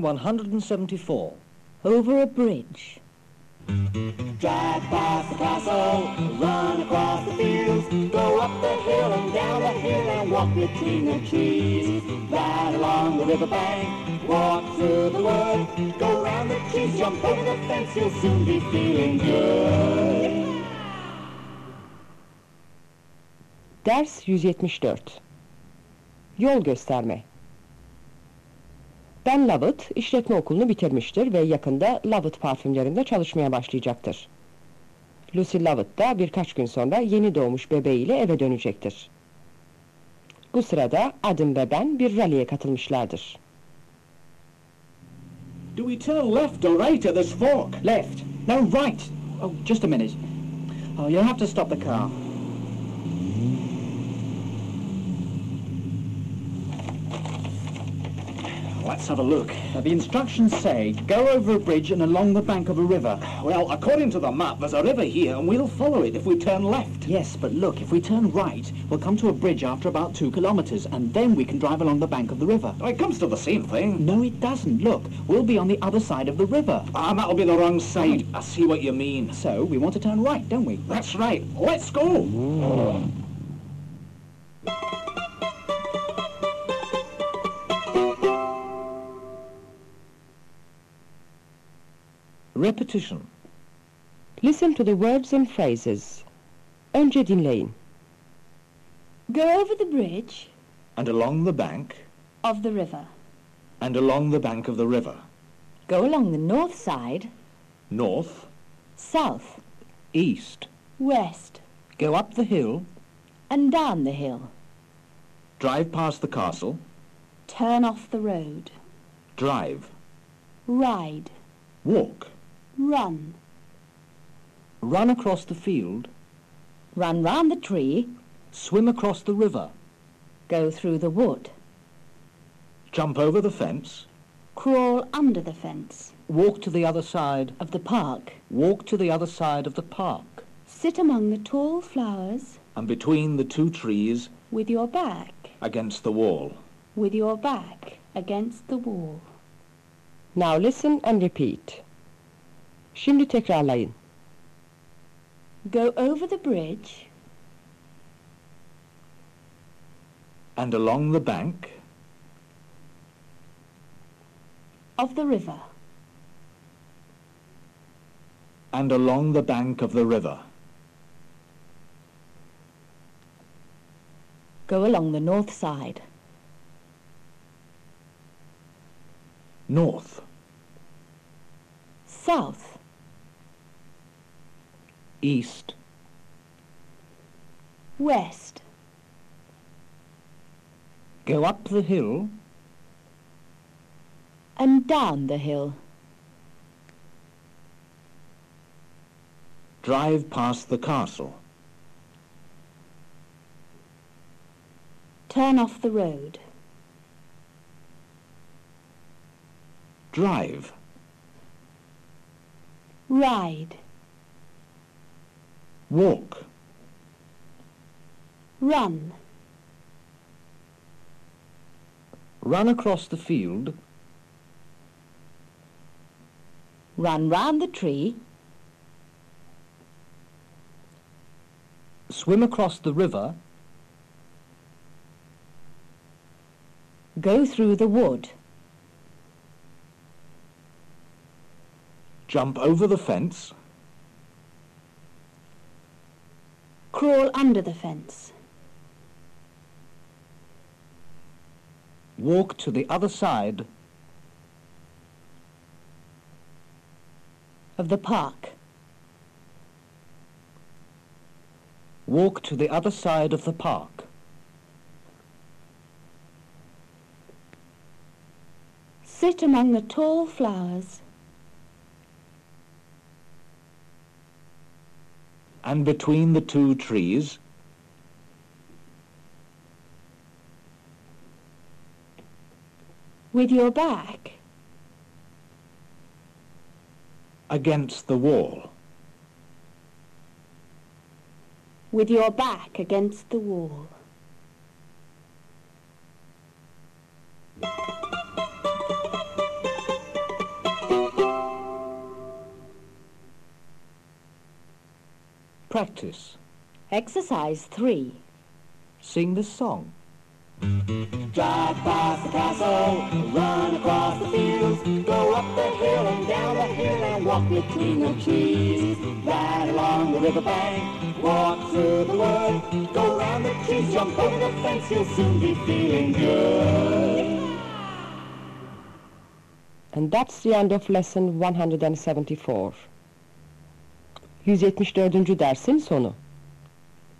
174. Over a bridge. Drive past the castle, run across the fields, go up the hill and down the hill and walk between the trees. Ride along the riverbank, walk through the wood, go round the trees, jump over the fence, you'll soon be feeling good. Ders 174 Yol gösterme Ben Lovett işletme okulunu bitirmiştir ve yakında Lovett parfümlerinde çalışmaya başlayacaktır. Lucy Lovett da birkaç gün sonra yeni doğmuş bebeğiyle eve dönecektir. Bu sırada Adam ve ben bir rally'e katılmışlardır. Do we turn left or right at this fork? Left. No, right. Oh, just a minute. Oh, you'll have to stop the car. Let's have a look. Uh, the instructions say, go over a bridge and along the bank of a river. Well, according to the map, there's a river here and we'll follow it if we turn left. Yes, but look, if we turn right, we'll come to a bridge after about two kilometres, and then we can drive along the bank of the river. Oh, it comes to the same thing. No, it doesn't. Look, we'll be on the other side of the river. Ah, that'll be the wrong side. I see what you mean. So, we want to turn right, don't we? That's right. Let's go. Repetition. Listen to the words and phrases. Önce dinleyin. Go over the bridge And along the bank, of the river. and along the bank of the river. Go along the north side, North, south, east, west, Go up the hill. and down the hill. drive past the castle, Turn off the road. drive, Ride. walk, Run. Run across the field. Run round the tree. Swim across the river. Go through the wood. jump over the fence, Crawl under the fence Walk to the other side. of the park. Walk to the other side of the park. Sit among the tall flowers and between the two trees with your back, against the wall. with your back against the wall. Now listen and repeat. Şimdi tekrarlayın. Go over the bridge And along the bank, of the river. and along the bank of the river. Go along the north side. North, South, east, west, Go up the hill. and down the hill. drive past the castle, Turn off the road. drive, Ride. Walk, Run. Run across the field. Run round the tree. Swim across the river. Go through the wood. jump over the fence, Crawl under the fence. Walk to the other side. Of the park. Walk to the other side of the park. Sit among the tall flowers. And between the two trees, With your back. against the wall. With your back against the wall. Practice. Exercise 3. Sing the song. Drive past the castle, run across the fields, go up the hill and down the hill and walk between the trees. Ride along the riverbank, walk through the wood, go round the trees, jump over the fence, you'll soon be feeling good. And that's the end of lesson 174. 174. dersin sonu.